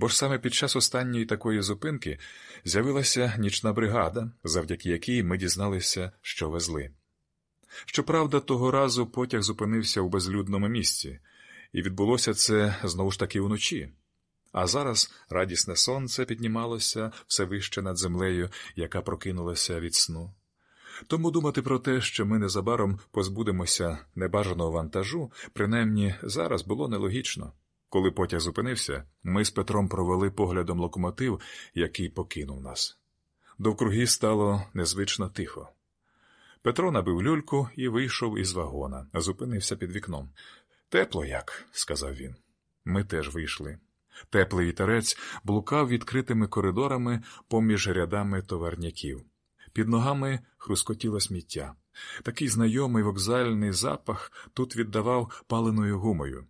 Бо ж саме під час останньої такої зупинки з'явилася нічна бригада, завдяки якій ми дізналися, що везли. Щоправда, того разу потяг зупинився у безлюдному місці, і відбулося це знову ж таки уночі. А зараз радісне сонце піднімалося все вище над землею, яка прокинулася від сну. Тому думати про те, що ми незабаром позбудемося небажаного вантажу, принаймні зараз було нелогічно. Коли потяг зупинився, ми з Петром провели поглядом локомотив, який покинув нас. Довкруги стало незвично тихо. Петро набив люльку і вийшов із вагона, зупинився під вікном. Тепло як, сказав він. Ми теж вийшли. Теплий вітерець блукав відкритими коридорами поміж рядами товарняків. Під ногами хрускотіло сміття. Такий знайомий вокзальний запах тут віддавав паленою гумою.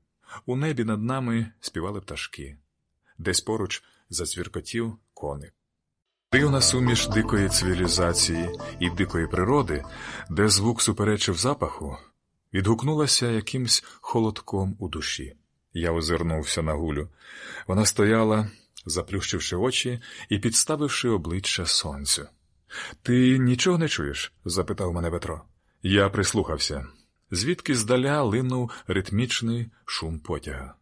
У небі над нами співали пташки. Десь поруч зацвіркотів коник. Дивна суміш дикої цивілізації і дикої природи, де звук суперечив запаху, відгукнулася якимсь холодком у душі. Я озирнувся на гулю. Вона стояла, заплющивши очі і підставивши обличчя сонцю. Ти нічого не чуєш? запитав мене Петро. Я прислухався, звідки здаля линув ритмічний шум потяга.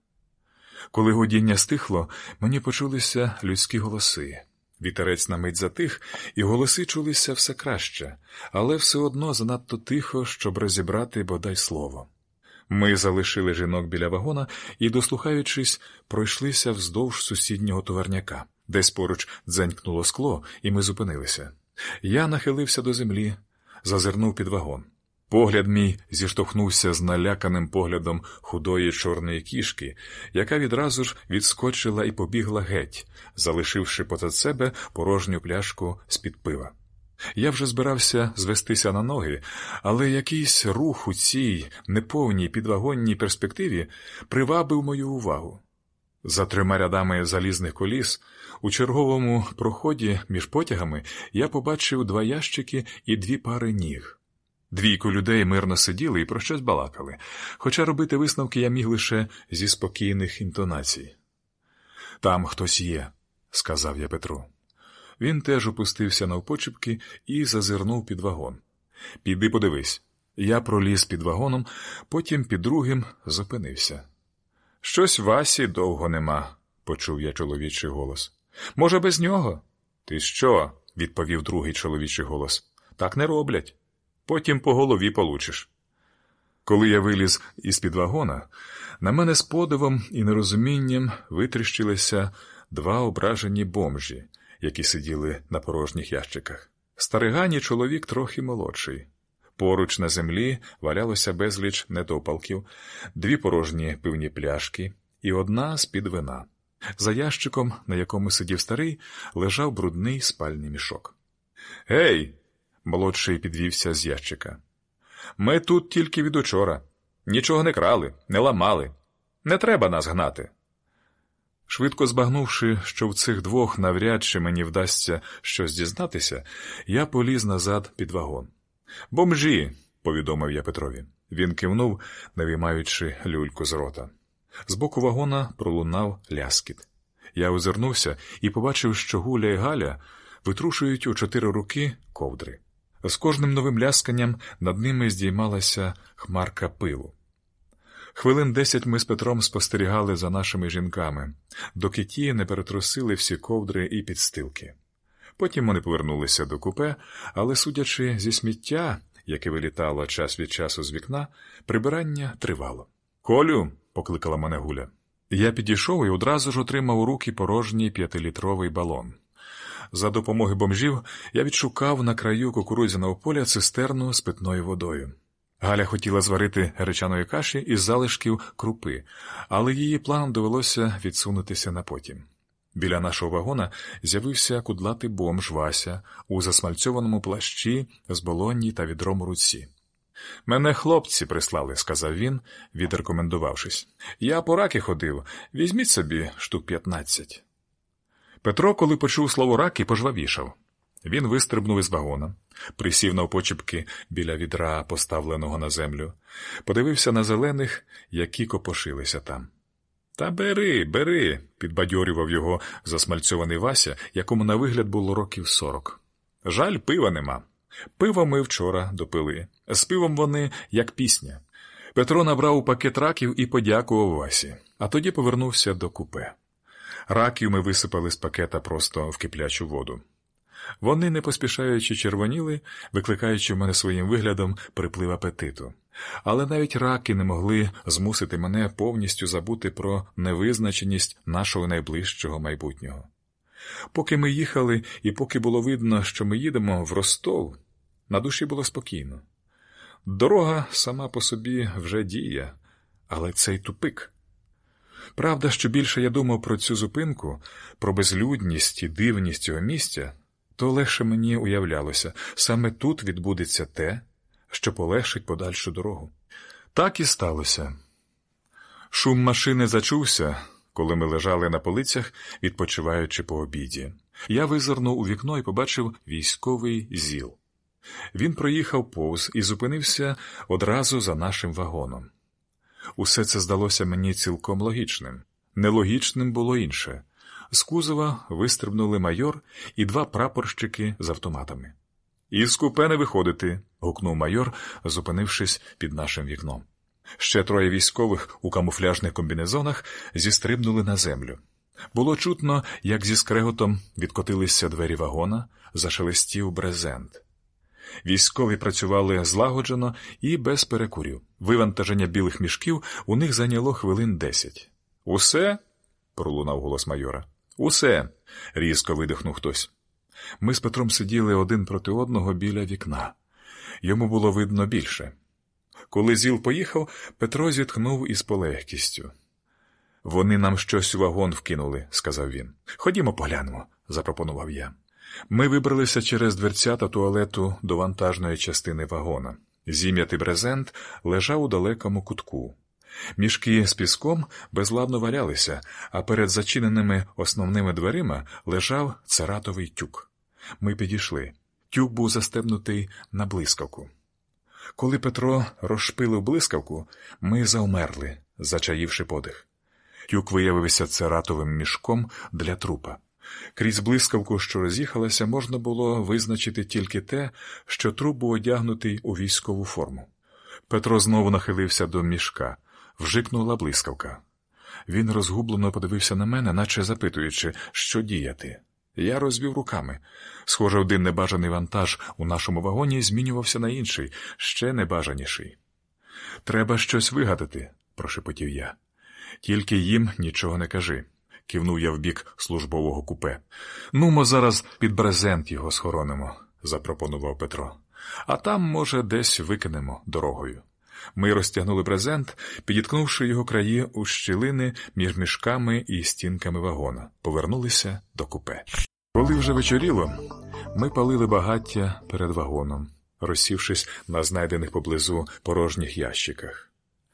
Коли годіння стихло, мені почулися людські голоси. Вітерець на мить затих, і голоси чулися все краще, але все одно занадто тихо, щоб розібрати бодай слово. Ми залишили жінок біля вагона і, дослухаючись, пройшлися вздовж сусіднього товарняка. Десь поруч дзенькнуло скло, і ми зупинилися. Я нахилився до землі, зазирнув під вагон. Погляд мій зіштовхнувся з наляканим поглядом худої чорної кішки, яка відразу ж відскочила і побігла геть, залишивши позад себе порожню пляшку з-під пива. Я вже збирався звестися на ноги, але якийсь рух у цій неповній підвагонній перспективі привабив мою увагу. За трьома рядами залізних коліс у черговому проході між потягами я побачив два ящики і дві пари ніг. Двійко людей мирно сиділи і про щось балакали, хоча робити висновки я міг лише зі спокійних інтонацій. Там хтось є, сказав я Петру. Він теж опустився навпочепки і зазирнув під вагон. Піди подивись. Я проліз під вагоном, потім під другим зупинився. Щось Васі довго нема, почув я чоловічий голос. Може, без нього? Ти що? відповів другий чоловічий голос. Так не роблять. Потім по голові получиш. Коли я виліз із під вагона, на мене з подивом і нерозумінням витріщилися два ображені бомжі, які сиділи на порожніх ящиках. Старигані чоловік трохи молодший. Поруч на землі валялося безліч недопалків, дві порожні пивні пляшки і одна з-під вина. За ящиком, на якому сидів старий, лежав брудний спальний мішок. Гей! Молодший підвівся з ящика. Ми тут тільки від учора. Нічого не крали, не ламали. Не треба нас гнати. Швидко збагнувши, що в цих двох навряд чи мені вдасться щось дізнатися, я поліз назад під вагон. Бомжі, повідомив я Петрові. Він кивнув, не виймаючи люльку з рота. З боку вагона пролунав ляскіт. Я озирнувся і побачив, що Гуля і Галя витрушують у чотири руки ковдри. З кожним новим лясканням над ними здіймалася хмарка пилу. Хвилин десять ми з Петром спостерігали за нашими жінками, доки ті не перетрусили всі ковдри і підстилки. Потім вони повернулися до купе, але, судячи зі сміття, яке вилітало час від часу з вікна, прибирання тривало. Колю, покликала мене Гуля. Я підійшов і одразу ж отримав у руки порожній п'ятилітровий балон. За допомогою бомжів я відшукав на краю кукурудзяного поля цистерну з питною водою. Галя хотіла зварити гречаної каші із залишків крупи, але її планом довелося відсунутися на потім. Біля нашого вагона з'явився кудлатий бомж Вася у засмальцьованому плащі з болонні та відром у руці. Мене хлопці прислали, сказав він, відрекомендувавшись. Я по раки ходив, візьміть собі штук п'ятнадцять. Петро, коли почув слово раки, пожвавішав. Він вистрибнув із вагона, присів на опочіпки біля відра, поставленого на землю, подивився на зелених, які копошилися там. Та бери, бери, підбадьорював його засмальцьований Вася, якому на вигляд було років сорок. Жаль, пива нема. Пиво ми вчора допили. З пивом вони як пісня. Петро набрав у пакет раків і подякував Васі, а тоді повернувся до купе. Раків ми висипали з пакета просто в киплячу воду. Вони, не поспішаючи червоніли, викликаючи в мене своїм виглядом приплив апетиту. Але навіть раки не могли змусити мене повністю забути про невизначеність нашого найближчого майбутнього. Поки ми їхали, і поки було видно, що ми їдемо в Ростов, на душі було спокійно. Дорога сама по собі вже діє, але цей тупик. Правда, що більше я думав про цю зупинку, про безлюдність і дивність цього місця, то легше мені уявлялося саме тут відбудеться те, що полегшить подальшу дорогу. Так і сталося. Шум машини зачувся, коли ми лежали на полицях, відпочиваючи по обіді. Я визирнув у вікно і побачив військовий зіл. Він проїхав повз і зупинився одразу за нашим вагоном. Усе це здалося мені цілком логічним. Нелогічним було інше. З кузова вистрибнули майор і два прапорщики з автоматами. Із купе не виходити. гукнув майор, зупинившись під нашим вікном. Ще троє військових у камуфляжних комбінезонах зістрибнули на землю. Було чутно, як зі скреготом відкотилися двері вагона, зашелестів брезент. Військові працювали злагоджено і без перекурів. Вивантаження білих мішків у них зайняло хвилин десять. Усе? пролунав голос майора. Усе. різко видихнув хтось. Ми з Петром сиділи один проти одного біля вікна. Йому було видно більше. Коли зіл поїхав, Петро зітхнув із полегкістю. Вони нам щось у вагон вкинули, сказав він. Ходімо поглянемо, запропонував я. Ми вибралися через дверцята туалету до вантажної частини вагона. Зім'ятий брезент лежав у далекому кутку. Мішки з піском безладно валялися, а перед зачиненими основними дверима лежав цератовий тюк. Ми підійшли. Тюк був застебнутий на блискавку. Коли Петро розшпилив блискавку, ми завмерли, зачаївши подих. Тюк виявився цератовим мішком для трупа. Крізь блискавку, що роз'їхалася, можна було визначити тільки те, що труп був одягнутий у військову форму. Петро знову нахилився до мішка, вжикнула блискавка. Він розгублено подивився на мене, наче запитуючи, що діяти. Я розвів руками. Схоже, один небажаний вантаж у нашому вагоні змінювався на інший, ще небажаніший. Треба щось вигадати, прошепотів я. Тільки їм нічого не кажи, кивнув я в бік службового купе. Нумо зараз під брезент його схоронимо, запропонував Петро. А там, може, десь викинемо дорогою. Ми розтягнули брезент, підіткнувши його краї у щілини між мішками і стінками вагона, повернулися до купе. Коли вже вечоріло, ми палили багаття перед вагоном, розсівшись на знайдених поблизу порожніх ящиках.